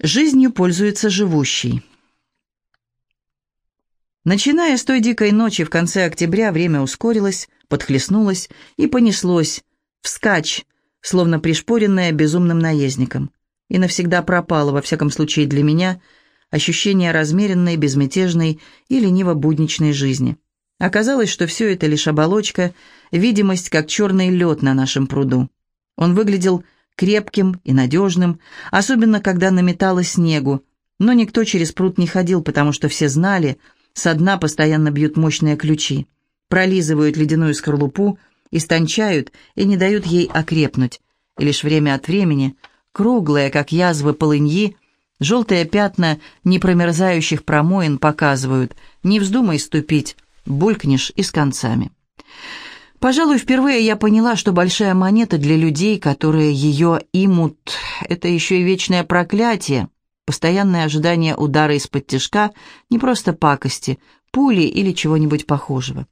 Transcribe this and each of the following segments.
Жизнью пользуется живущий. Начиная с той дикой ночи в конце октября, время ускорилось, подхлестнулось и понеслось, вскачь, словно пришпоренное безумным наездником. И навсегда пропало, во всяком случае для меня, ощущение размеренной, безмятежной и лениво-будничной жизни. Оказалось, что все это лишь оболочка, видимость, как черный лед на нашем пруду. Он выглядел крепким и надежным, особенно когда наметало снегу, но никто через пруд не ходил, потому что все знали, со дна постоянно бьют мощные ключи, пролизывают ледяную скорлупу, истончают и не дают ей окрепнуть, и лишь время от времени, круглые, как язвы полыньи, желтые пятна непромерзающих промоин показывают, не вздумай ступить, булькнешь и с концами. Пожалуй, впервые я поняла, что большая монета для людей, которые ее имут, это еще и вечное проклятие, постоянное ожидание удара из-под тяжка, не просто пакости, пули или чего-нибудь похожего.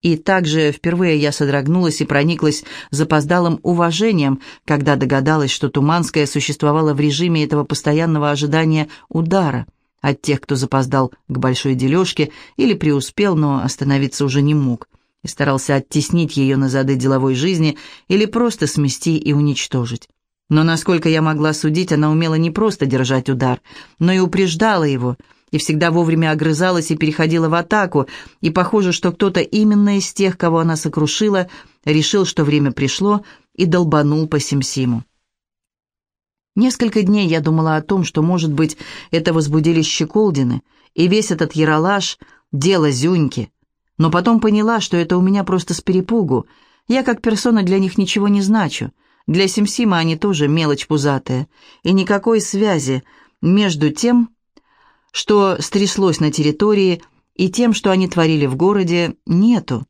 И также впервые я содрогнулась и прониклась запоздалым уважением, когда догадалась, что Туманская существовала в режиме этого постоянного ожидания удара от тех, кто запоздал к большой дележке или преуспел, но остановиться уже не мог – и старался оттеснить ее на зады деловой жизни или просто смести и уничтожить. Но, насколько я могла судить, она умела не просто держать удар, но и упреждала его, и всегда вовремя огрызалась и переходила в атаку, и похоже, что кто-то именно из тех, кого она сокрушила, решил, что время пришло, и долбанул по Симсиму. Несколько дней я думала о том, что, может быть, это возбудили щеколдины, и весь этот яролаж — дело Зюньки, но потом поняла, что это у меня просто с перепугу. Я как персона для них ничего не значу. Для Симсима они тоже мелочь пузатая. И никакой связи между тем, что стряслось на территории, и тем, что они творили в городе, нету.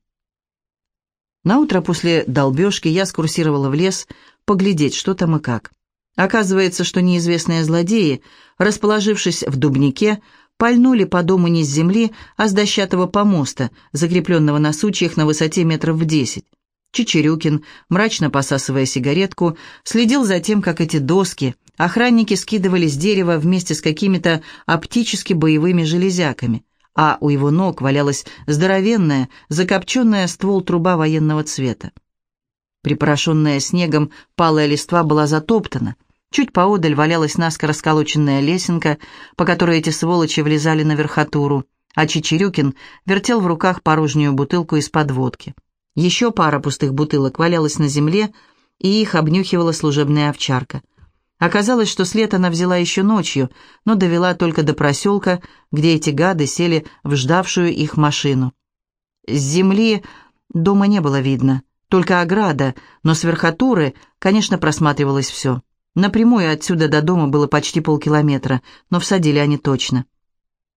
Наутро после долбежки я скурсировала в лес поглядеть, что там и как. Оказывается, что неизвестные злодеи, расположившись в дубнике, пальнули по дому не с земли, а с дощатого помоста, закрепленного на сучьях на высоте метров в десять. Чечерюкин, мрачно посасывая сигаретку, следил за тем, как эти доски охранники скидывали с дерева вместе с какими-то оптически боевыми железяками, а у его ног валялась здоровенная, закопченная ствол труба военного цвета. Припорошенная снегом палая листва была затоптана, Чуть поодаль валялась наскоро сколоченная лесенка, по которой эти сволочи влезали на верхотуру, а Чечерюкин вертел в руках порожнюю бутылку из-под водки. Еще пара пустых бутылок валялась на земле, и их обнюхивала служебная овчарка. Оказалось, что след она взяла еще ночью, но довела только до проселка, где эти гады сели в ждавшую их машину. С земли дома не было видно, только ограда, но с верхотуры, конечно, просматривалось все. Напрямую отсюда до дома было почти полкилометра, но всадили они точно.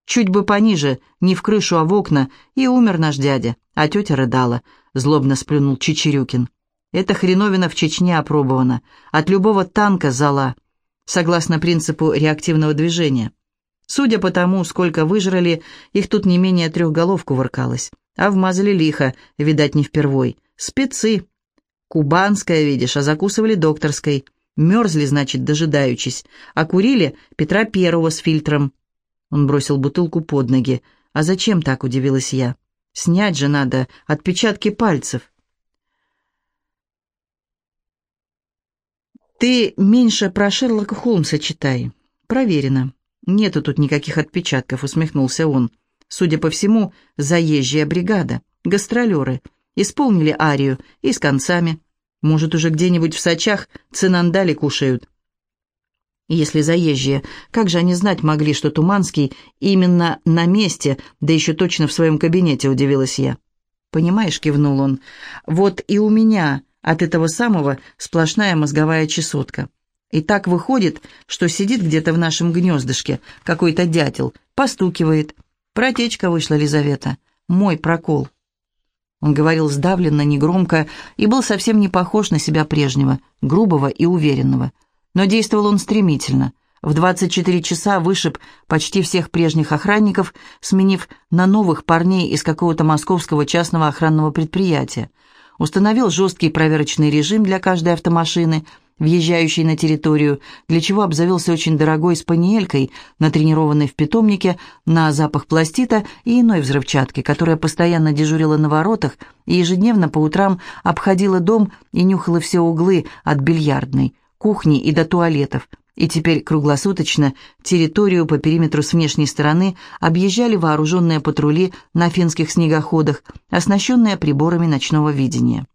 Чуть бы пониже, не в крышу, а в окна, и умер наш дядя, а тетя рыдала, злобно сплюнул Чечерюкин. Эта хреновина в Чечне опробована, от любого танка зала, согласно принципу реактивного движения. Судя по тому, сколько выжрали, их тут не менее трех голов кувыркалось, а вмазали лихо, видать, не впервой. Спецы. Кубанская, видишь, а закусывали докторской. Мерзли, значит, дожидаючись, а курили Петра Первого с фильтром. Он бросил бутылку под ноги. «А зачем так?» — удивилась я. «Снять же надо отпечатки пальцев». «Ты меньше про Шерлока Холмса читай. Проверено. Нету тут никаких отпечатков», — усмехнулся он. «Судя по всему, заезжая бригада, гастролеры. Исполнили арию и с концами. Может, уже где-нибудь в Сочах цинандали кушают. Если заезжие, как же они знать могли, что Туманский именно на месте, да еще точно в своем кабинете, удивилась я. «Понимаешь», — кивнул он, — «вот и у меня от этого самого сплошная мозговая чесотка. И так выходит, что сидит где-то в нашем гнездышке какой-то дятел, постукивает. Протечка вышла, Лизавета. Мой прокол». Он говорил сдавленно, негромко и был совсем не похож на себя прежнего, грубого и уверенного. Но действовал он стремительно. В 24 часа вышиб почти всех прежних охранников, сменив на новых парней из какого-то московского частного охранного предприятия. Установил жесткий проверочный режим для каждой автомашины въезжающий на территорию, для чего обзавелся очень дорогой спаниелькой, натренированной в питомнике на запах пластита и иной взрывчатки, которая постоянно дежурила на воротах и ежедневно по утрам обходила дом и нюхала все углы от бильярдной, кухни и до туалетов, и теперь круглосуточно территорию по периметру с внешней стороны объезжали вооруженные патрули на финских снегоходах, оснащенные приборами ночного видения.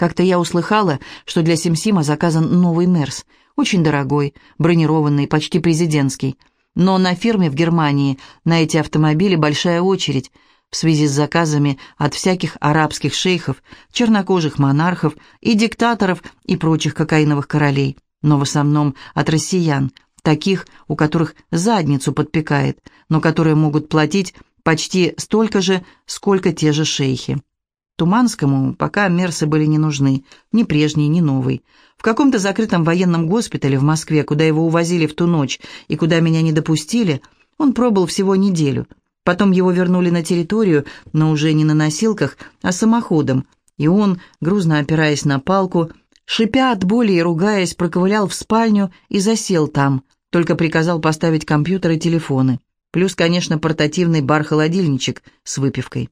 Как-то я услыхала, что для Симсима заказан новый Мерс, очень дорогой, бронированный, почти президентский. Но на фирме в Германии на эти автомобили большая очередь в связи с заказами от всяких арабских шейхов, чернокожих монархов и диктаторов и прочих кокаиновых королей, но в основном от россиян, таких, у которых задницу подпекает, но которые могут платить почти столько же, сколько те же шейхи. Туманскому пока мерсы были не нужны, ни прежний, ни новый. В каком-то закрытом военном госпитале в Москве, куда его увозили в ту ночь и куда меня не допустили, он пробыл всего неделю. Потом его вернули на территорию, но уже не на носилках, а самоходом, и он, грузно опираясь на палку, шипя от боли и ругаясь, проковылял в спальню и засел там, только приказал поставить компьютер и телефоны. Плюс, конечно, портативный бар-холодильничек с выпивкой.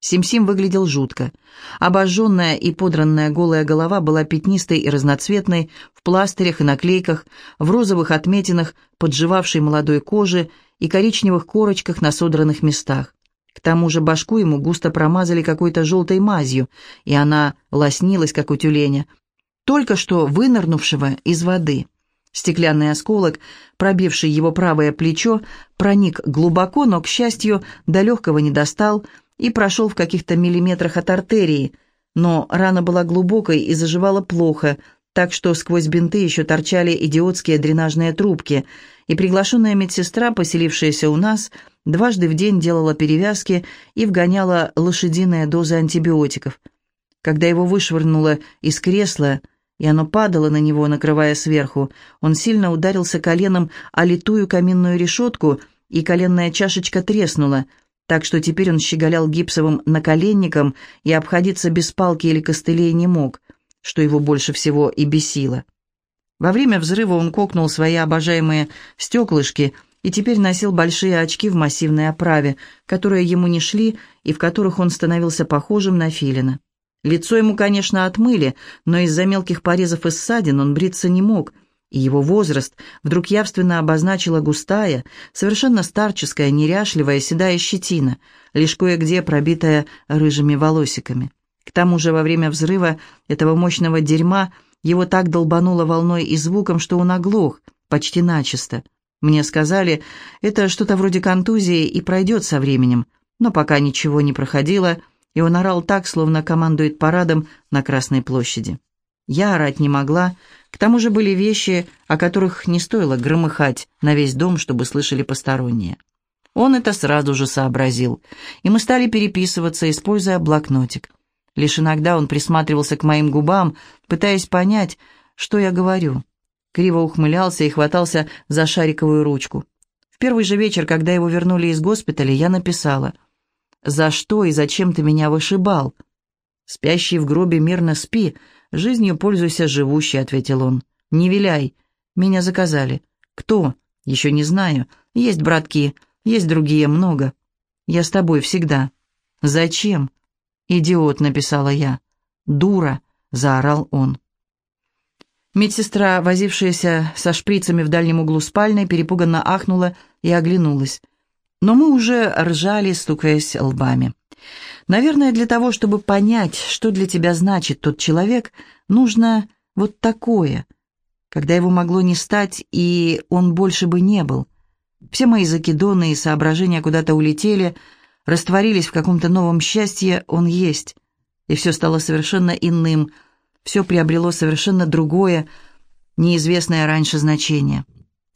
Сим-Сим выглядел жутко. Обожженная и подранная голая голова была пятнистой и разноцветной, в пластырях и наклейках, в розовых отметинах, подживавшей молодой кожи и коричневых корочках на содранных местах. К тому же башку ему густо промазали какой-то желтой мазью, и она лоснилась, как у тюленя, только что вынырнувшего из воды. Стеклянный осколок, пробивший его правое плечо, проник глубоко, но, к счастью, до легкого не достал, и прошел в каких-то миллиметрах от артерии, но рана была глубокой и заживала плохо, так что сквозь бинты еще торчали идиотские дренажные трубки, и приглашенная медсестра, поселившаяся у нас, дважды в день делала перевязки и вгоняла лошадиные дозы антибиотиков. Когда его вышвырнуло из кресла, и оно падало на него, накрывая сверху, он сильно ударился коленом о литую каминную решетку, и коленная чашечка треснула – так что теперь он щеголял гипсовым наколенником и обходиться без палки или костылей не мог, что его больше всего и бесило. Во время взрыва он кокнул свои обожаемые стеклышки и теперь носил большие очки в массивной оправе, которые ему не шли и в которых он становился похожим на филина. Лицо ему, конечно, отмыли, но из-за мелких порезов и ссадин он бриться не мог – и его возраст вдруг явственно обозначила густая, совершенно старческая, неряшливая седая щетина, лишь кое-где пробитая рыжими волосиками. К тому же во время взрыва этого мощного дерьма его так долбануло волной и звуком, что он оглох, почти начисто. Мне сказали, это что-то вроде контузии и пройдет со временем, но пока ничего не проходило, и он орал так, словно командует парадом на Красной площади. Я орать не могла, к тому же были вещи, о которых не стоило громыхать на весь дом, чтобы слышали посторонние. Он это сразу же сообразил, и мы стали переписываться, используя блокнотик. Лишь иногда он присматривался к моим губам, пытаясь понять, что я говорю. Криво ухмылялся и хватался за шариковую ручку. В первый же вечер, когда его вернули из госпиталя, я написала «За что и зачем ты меня вышибал?» «Спящий в гробе мирно спи», «Жизнью пользуйся живущей», — ответил он. «Не виляй. Меня заказали». «Кто?» «Еще не знаю. Есть братки, есть другие, много. Я с тобой всегда». «Зачем?» «Идиот», — написала я. «Дура», — заорал он. Медсестра, возившаяся со шприцами в дальнем углу спальной, перепуганно ахнула и оглянулась. Но мы уже ржали, стукаясь лбами. Наверное, для того, чтобы понять, что для тебя значит тот человек, нужно вот такое, когда его могло не стать, и он больше бы не был. Все мои закидоны и соображения куда-то улетели, растворились в каком-то новом счастье, он есть. И все стало совершенно иным, все приобрело совершенно другое, неизвестное раньше значение.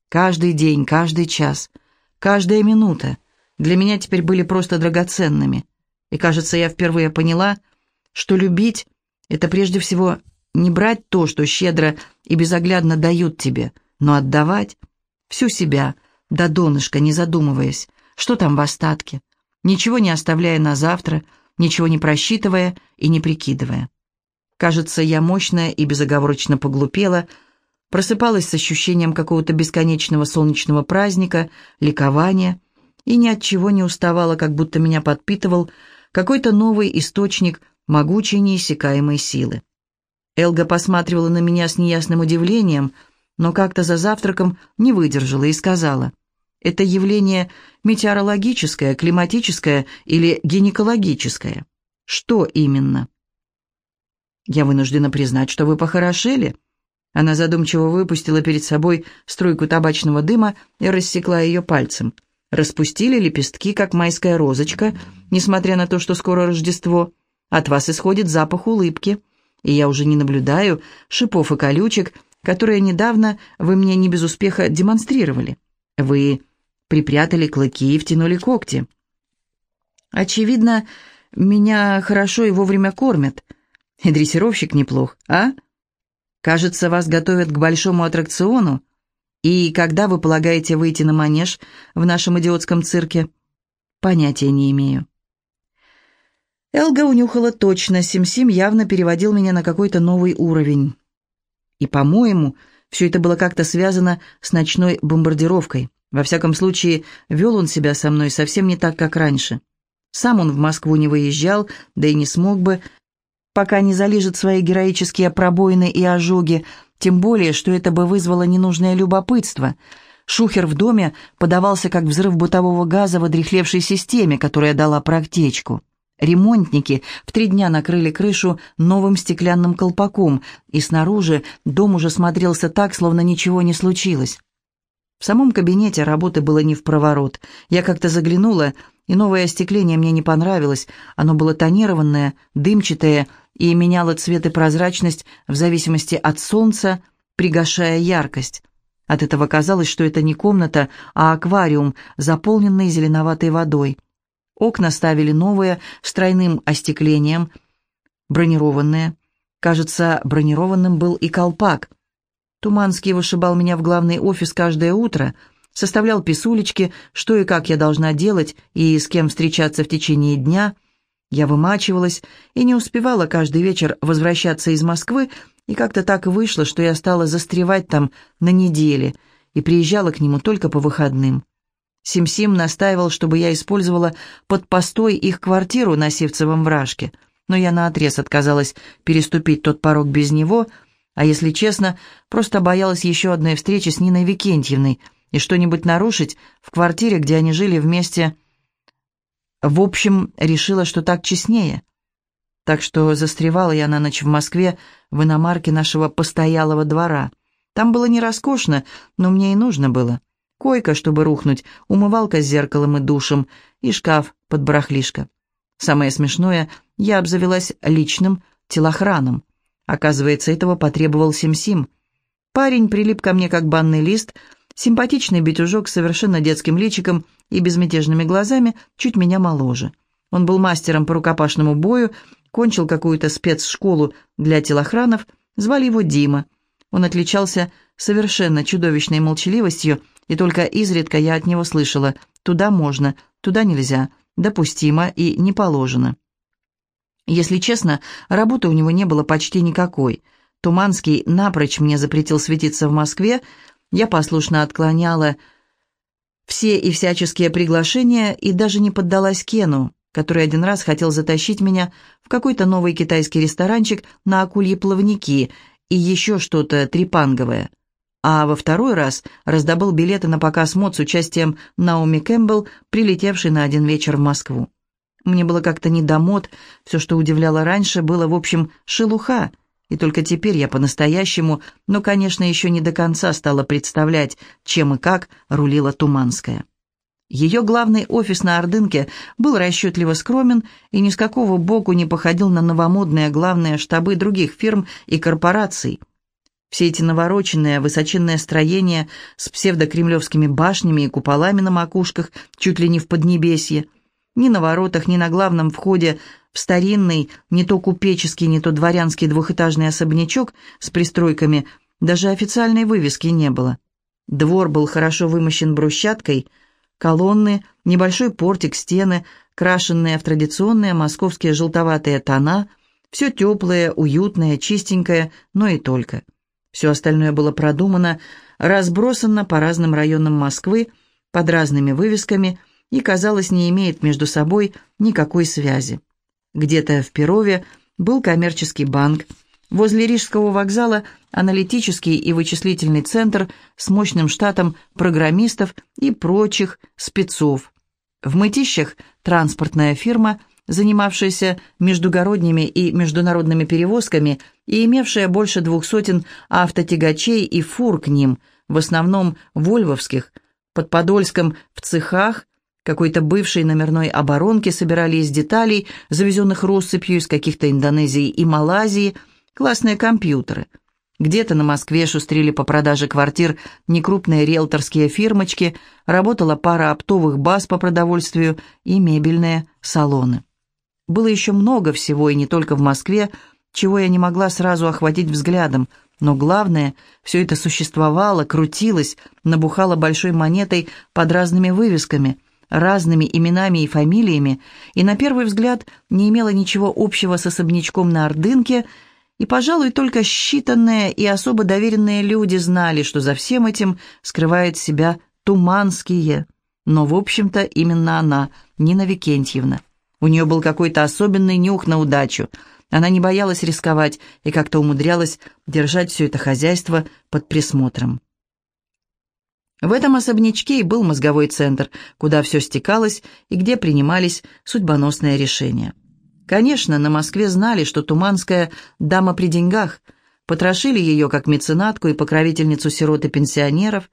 Каждый день, каждый час, каждая минута для меня теперь были просто драгоценными. И, кажется, я впервые поняла, что любить — это прежде всего не брать то, что щедро и безоглядно дают тебе, но отдавать всю себя, до донышка, не задумываясь, что там в остатке, ничего не оставляя на завтра, ничего не просчитывая и не прикидывая. Кажется, я мощная и безоговорочно поглупела, просыпалась с ощущением какого-то бесконечного солнечного праздника, ликования, и ни от чего не уставала, как будто меня подпитывал какой-то новый источник могучей неиссякаемой силы. Элга посматривала на меня с неясным удивлением, но как-то за завтраком не выдержала и сказала, «Это явление метеорологическое, климатическое или гинекологическое? Что именно?» «Я вынуждена признать, что вы похорошели». Она задумчиво выпустила перед собой струйку табачного дыма и рассекла ее пальцем. Распустили лепестки, как майская розочка, несмотря на то, что скоро Рождество. От вас исходит запах улыбки, и я уже не наблюдаю шипов и колючек, которые недавно вы мне не без успеха демонстрировали. Вы припрятали клыки и втянули когти. Очевидно, меня хорошо и вовремя кормят — и дрессировщик неплох, а? Кажется, вас готовят к большому аттракциону. И когда вы полагаете выйти на манеж в нашем идиотском цирке? Понятия не имею. Элга унюхала точно, Сим-Сим явно переводил меня на какой-то новый уровень. И, по-моему, все это было как-то связано с ночной бомбардировкой. Во всяком случае, вел он себя со мной совсем не так, как раньше. Сам он в Москву не выезжал, да и не смог бы, пока не залижет свои героические пробоины и ожоги, тем более, что это бы вызвало ненужное любопытство. Шухер в доме подавался как взрыв бытового газа в одрехлевшей системе, которая дала проктечку. Ремонтники в три дня накрыли крышу новым стеклянным колпаком, и снаружи дом уже смотрелся так, словно ничего не случилось. В самом кабинете работы было не в проворот. Я как-то заглянула, и новое остекление мне не понравилось. Оно было тонированное, дымчатое и меняло цвет и прозрачность в зависимости от солнца, пригашая яркость. От этого казалось, что это не комната, а аквариум, заполненный зеленоватой водой. Окна ставили новые, с тройным остеклением, бронированные. Кажется, бронированным был и колпак. Туманский вышибал меня в главный офис каждое утро, составлял писулечки, что и как я должна делать и с кем встречаться в течение дня — я вымачивалась и не успевала каждый вечер возвращаться из Москвы, и как-то так вышло, что я стала застревать там на неделе и приезжала к нему только по выходным. Сим-Сим настаивал, чтобы я использовала под постой их квартиру на Сивцевом вражке, но я наотрез отказалась переступить тот порог без него, а если честно, просто боялась еще одной встречи с Ниной Викентьевной и что-нибудь нарушить в квартире, где они жили вместе в общем, решила, что так честнее. Так что застревала я на ночь в Москве в иномарке нашего постоялого двора. Там было не роскошно, но мне и нужно было. Койка, чтобы рухнуть, умывалка с зеркалом и душем, и шкаф под барахлишко. Самое смешное, я обзавелась личным телохраном. Оказывается, этого потребовал Сим-Сим. Парень прилип ко мне как банный лист — Симпатичный битюжок с совершенно детским личиком и безмятежными глазами, чуть меня моложе. Он был мастером по рукопашному бою, кончил какую-то спецшколу для телохранов, звали его Дима. Он отличался совершенно чудовищной молчаливостью, и только изредка я от него слышала «туда можно, туда нельзя, допустимо и не положено». Если честно, работы у него не было почти никакой. Туманский напрочь мне запретил светиться в Москве, я послушно отклоняла все и всяческие приглашения и даже не поддалась Кену, который один раз хотел затащить меня в какой-то новый китайский ресторанчик на акульи плавники и еще что-то трепанговое. А во второй раз раздобыл билеты на показ мод с участием Наоми Кэмпбелл, прилетевшей на один вечер в Москву. Мне было как-то не до мод, все, что удивляло раньше, было, в общем, шелуха — и только теперь я по-настоящему, но, конечно, еще не до конца стала представлять, чем и как рулила Туманская. Ее главный офис на Ордынке был расчетливо скромен и ни с какого боку не походил на новомодные главные штабы других фирм и корпораций. Все эти навороченные высоченные строения с псевдокремлевскими башнями и куполами на макушках чуть ли не в Поднебесье. Ни на воротах, ни на главном входе в старинный, не то купеческий, не то дворянский двухэтажный особнячок с пристройками даже официальной вывески не было. Двор был хорошо вымощен брусчаткой, колонны, небольшой портик, стены, крашенные в традиционные московские желтоватые тона, Все теплое, уютное, чистенькое, но и только. Все остальное было продумано, разбросано по разным районам Москвы, под разными вывесками и, казалось, не имеет между собой никакой связи. Где-то в Перове был коммерческий банк, возле Рижского вокзала аналитический и вычислительный центр с мощным штатом программистов и прочих спецов. В Мытищах транспортная фирма – занимавшаяся междугородними и международными перевозками и имевшая больше двух сотен автотягачей и фур к ним, в основном вольвовских, под Подольском в цехах, какой-то бывшей номерной оборонки собирали из деталей, завезенных россыпью из каких-то Индонезии и Малайзии, классные компьютеры. Где-то на Москве шустрили по продаже квартир некрупные риэлторские фирмочки, работала пара оптовых баз по продовольствию и мебельные салоны. Было еще много всего, и не только в Москве, чего я не могла сразу охватить взглядом, но главное, все это существовало, крутилось, набухало большой монетой под разными вывесками, разными именами и фамилиями, и на первый взгляд не имело ничего общего с особнячком на Ордынке, и, пожалуй, только считанные и особо доверенные люди знали, что за всем этим скрывает себя Туманские. Но, в общем-то, именно она, Нина Викентьевна. У нее был какой-то особенный нюх на удачу. Она не боялась рисковать и как-то умудрялась держать все это хозяйство под присмотром. В этом особнячке и был мозговой центр, куда все стекалось и где принимались судьбоносные решения. Конечно, на Москве знали, что Туманская дама при деньгах, потрошили ее как меценатку и покровительницу сирот и пенсионеров,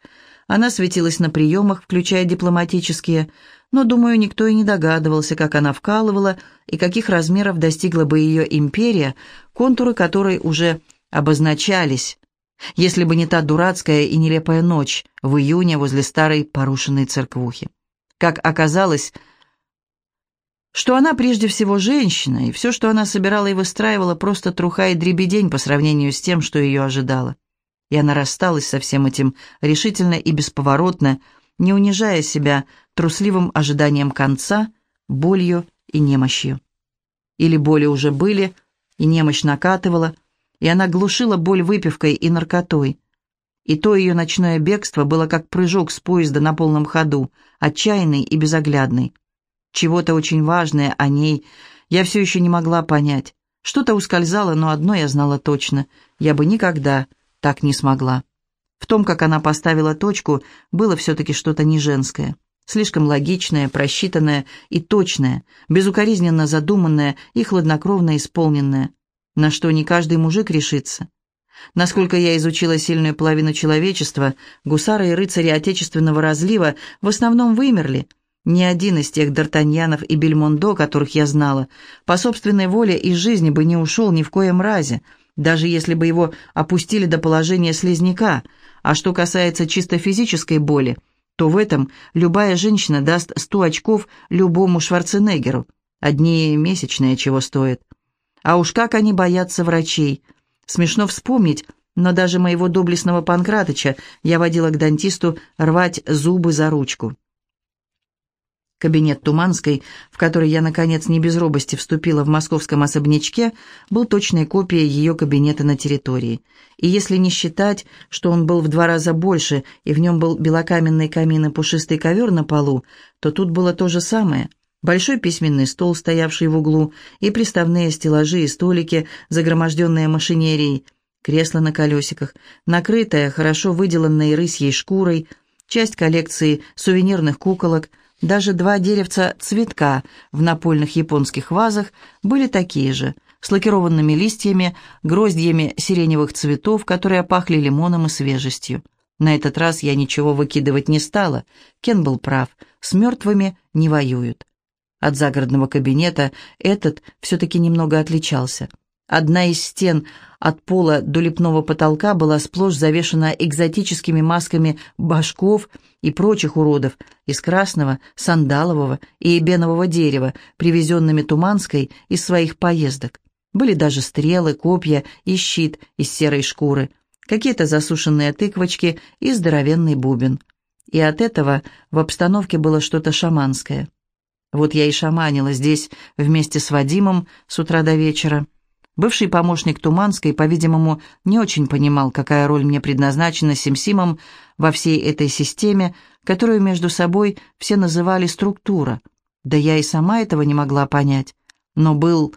она светилась на приемах, включая дипломатические, но, думаю, никто и не догадывался, как она вкалывала и каких размеров достигла бы ее империя, контуры которой уже обозначались, если бы не та дурацкая и нелепая ночь в июне возле старой порушенной церквухи. Как оказалось, что она прежде всего женщина, и все, что она собирала и выстраивала, просто труха и дребедень по сравнению с тем, что ее ожидало. И она рассталась со всем этим решительно и бесповоротно, не унижая себя трусливым ожиданием конца, болью и немощью. Или боли уже были, и немощь накатывала, и она глушила боль выпивкой и наркотой. И то ее ночное бегство было как прыжок с поезда на полном ходу, отчаянный и безоглядный. Чего-то очень важное о ней я все еще не могла понять. Что-то ускользало, но одно я знала точно. Я бы никогда так не смогла. В том, как она поставила точку, было все-таки что-то не женское. Слишком логичное, просчитанное и точное, безукоризненно задуманное и хладнокровно исполненное, на что не каждый мужик решится. Насколько я изучила сильную половину человечества, гусары и рыцари отечественного разлива в основном вымерли. Ни один из тех Д'Артаньянов и Бельмондо, которых я знала, по собственной воле из жизни бы не ушел ни в коем разе, даже если бы его опустили до положения слизняка – а что касается чисто физической боли, то в этом любая женщина даст сто очков любому Шварценеггеру. Одни месячные чего стоят. А уж как они боятся врачей. Смешно вспомнить, но даже моего доблестного Панкратыча я водила к дантисту рвать зубы за ручку. Кабинет Туманской, в который я, наконец, не без робости вступила в московском особнячке, был точной копией ее кабинета на территории. И если не считать, что он был в два раза больше, и в нем был белокаменный камин и пушистый ковер на полу, то тут было то же самое. Большой письменный стол, стоявший в углу, и приставные стеллажи и столики, загроможденные машинерией, кресло на колесиках, накрытое, хорошо выделанной рысьей шкурой, часть коллекции сувенирных куколок – даже два деревца цветка в напольных японских вазах были такие же, с лакированными листьями, гроздьями сиреневых цветов, которые пахли лимоном и свежестью. На этот раз я ничего выкидывать не стала. Кен был прав, с мертвыми не воюют. От загородного кабинета этот все-таки немного отличался. Одна из стен от пола до лепного потолка была сплошь завешена экзотическими масками башков и прочих уродов из красного, сандалового и эбенового дерева, привезенными Туманской из своих поездок. Были даже стрелы, копья и щит из серой шкуры, какие-то засушенные тыквочки и здоровенный бубен. И от этого в обстановке было что-то шаманское. Вот я и шаманила здесь вместе с Вадимом с утра до вечера. Бывший помощник Туманской, по-видимому, не очень понимал, какая роль мне предназначена Симсимом во всей этой системе, которую между собой все называли структура. Да я и сама этого не могла понять, но был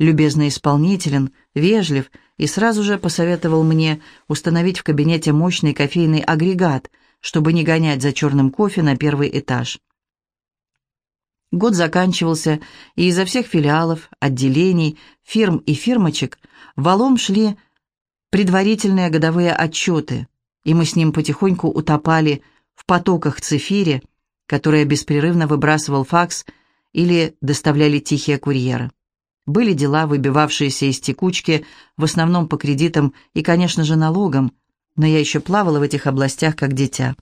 любезно исполнителен, вежлив и сразу же посоветовал мне установить в кабинете мощный кофейный агрегат, чтобы не гонять за черным кофе на первый этаж. Год заканчивался, и изо всех филиалов, отделений, фирм и фирмочек валом шли предварительные годовые отчеты, и мы с ним потихоньку утопали в потоках цифири, которые беспрерывно выбрасывал факс или доставляли тихие курьеры. Были дела, выбивавшиеся из текучки, в основном по кредитам и, конечно же, налогам, но я еще плавала в этих областях как дитя.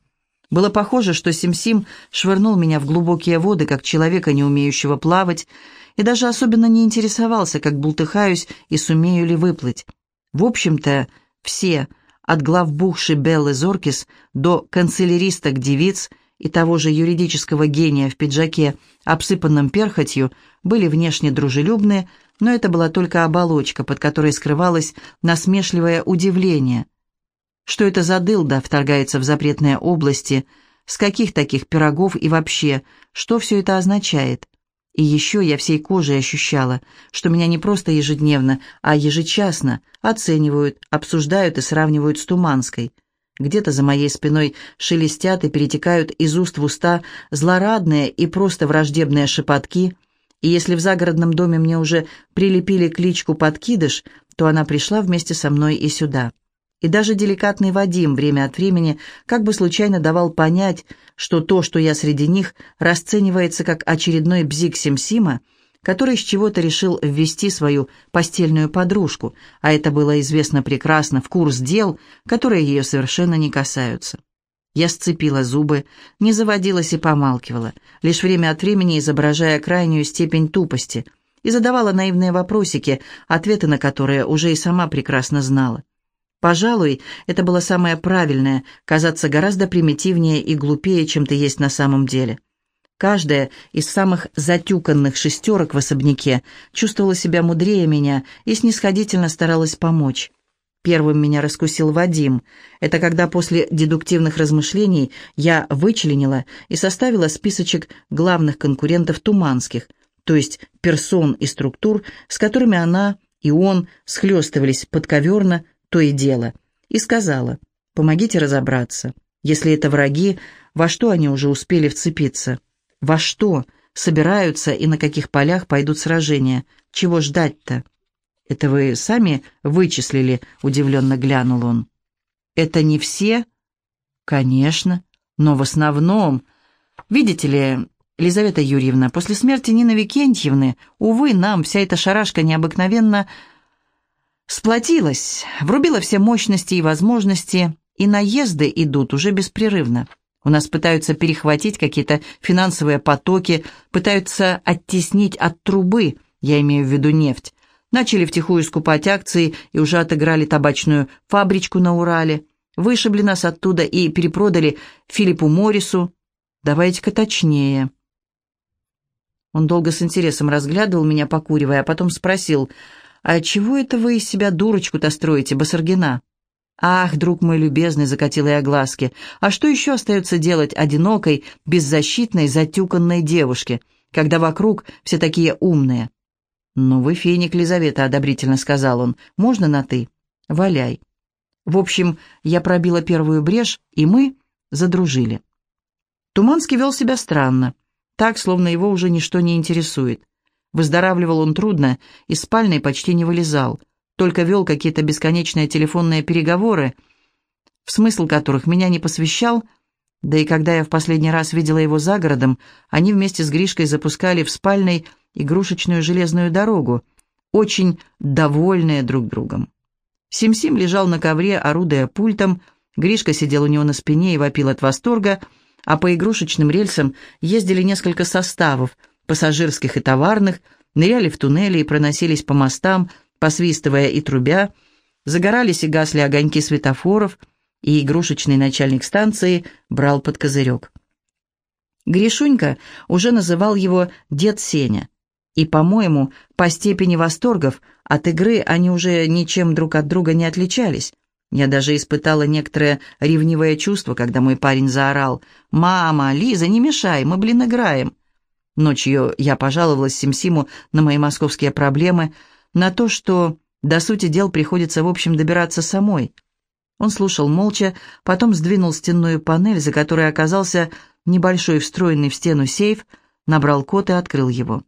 Было похоже, что Сим-Сим швырнул меня в глубокие воды, как человека, не умеющего плавать, и даже особенно не интересовался, как бултыхаюсь и сумею ли выплыть. В общем-то, все, от главбухши Беллы Зоркис до канцеляристок-девиц и того же юридического гения в пиджаке, обсыпанном перхотью, были внешне дружелюбны, но это была только оболочка, под которой скрывалось насмешливое удивление – что это за дылда вторгается в запретные области? С каких таких пирогов и вообще? Что все это означает? И еще я всей кожей ощущала, что меня не просто ежедневно, а ежечасно оценивают, обсуждают и сравнивают с Туманской. Где-то за моей спиной шелестят и перетекают из уст в уста злорадные и просто враждебные шепотки, и если в загородном доме мне уже прилепили кличку «Подкидыш», то она пришла вместе со мной и сюда и даже деликатный Вадим время от времени как бы случайно давал понять, что то, что я среди них, расценивается как очередной бзик Симсима, который с чего-то решил ввести свою постельную подружку, а это было известно прекрасно в курс дел, которые ее совершенно не касаются. Я сцепила зубы, не заводилась и помалкивала, лишь время от времени изображая крайнюю степень тупости, и задавала наивные вопросики, ответы на которые уже и сама прекрасно знала. Пожалуй, это было самое правильное – казаться гораздо примитивнее и глупее, чем ты есть на самом деле. Каждая из самых затюканных шестерок в особняке чувствовала себя мудрее меня и снисходительно старалась помочь. Первым меня раскусил Вадим. Это когда после дедуктивных размышлений я вычленила и составила списочек главных конкурентов Туманских, то есть персон и структур, с которыми она и он схлестывались подковерно, то и дело, и сказала, «Помогите разобраться. Если это враги, во что они уже успели вцепиться? Во что собираются и на каких полях пойдут сражения? Чего ждать-то?» «Это вы сами вычислили?» — удивленно глянул он. «Это не все?» «Конечно, но в основном...» «Видите ли, Елизавета Юрьевна, после смерти Нины Викентьевны, увы, нам вся эта шарашка необыкновенно Сплотилась, врубила все мощности и возможности, и наезды идут уже беспрерывно. У нас пытаются перехватить какие-то финансовые потоки, пытаются оттеснить от трубы, я имею в виду нефть. Начали втихую скупать акции и уже отыграли табачную фабричку на Урале. Вышибли нас оттуда и перепродали Филиппу Моррису. Давайте-ка точнее. Он долго с интересом разглядывал меня, покуривая, а потом спросил — «А чего это вы из себя дурочку-то строите, Басаргина?» «Ах, друг мой любезный», — закатила я глазки, «а что еще остается делать одинокой, беззащитной, затюканной девушке, когда вокруг все такие умные?» «Ну вы феник, Лизавета», — одобрительно сказал он, «можно на «ты»?» «Валяй». В общем, я пробила первую брешь, и мы задружили. Туманский вел себя странно, так, словно его уже ничто не интересует. Выздоравливал он трудно, из спальной почти не вылезал, только вел какие-то бесконечные телефонные переговоры, в смысл которых меня не посвящал, да и когда я в последний раз видела его за городом, они вместе с Гришкой запускали в спальной игрушечную железную дорогу, очень довольные друг другом. Сим-Сим лежал на ковре, орудуя пультом, Гришка сидел у него на спине и вопил от восторга, а по игрушечным рельсам ездили несколько составов – пассажирских и товарных, ныряли в туннели и проносились по мостам, посвистывая и трубя, загорались и гасли огоньки светофоров, и игрушечный начальник станции брал под козырек. Гришунька уже называл его «дед Сеня». И, по-моему, по степени восторгов от игры они уже ничем друг от друга не отличались. Я даже испытала некоторое ревнивое чувство, когда мой парень заорал «Мама, Лиза, не мешай, мы, блин, играем». Ночью я пожаловалась Симсиму на мои московские проблемы, на то, что до сути дел приходится, в общем, добираться самой. Он слушал молча, потом сдвинул стенную панель, за которой оказался небольшой встроенный в стену сейф, набрал код и открыл его.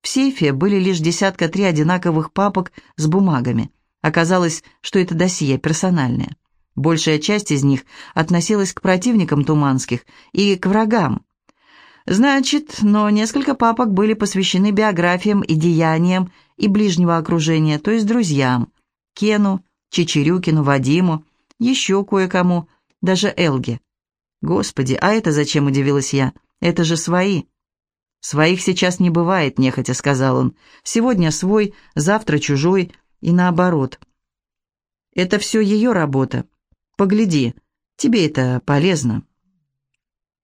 В сейфе были лишь десятка три одинаковых папок с бумагами. Оказалось, что это досье персональное. Большая часть из них относилась к противникам туманских и к врагам. Значит, но несколько папок были посвящены биографиям и деяниям и ближнего окружения, то есть друзьям. Кену, Чечерюкину, Вадиму, еще кое-кому, даже Элге. Господи, а это зачем, удивилась я? Это же свои. «Своих сейчас не бывает», — нехотя сказал он. «Сегодня свой, завтра чужой и наоборот. Это все ее работа. Погляди, тебе это полезно».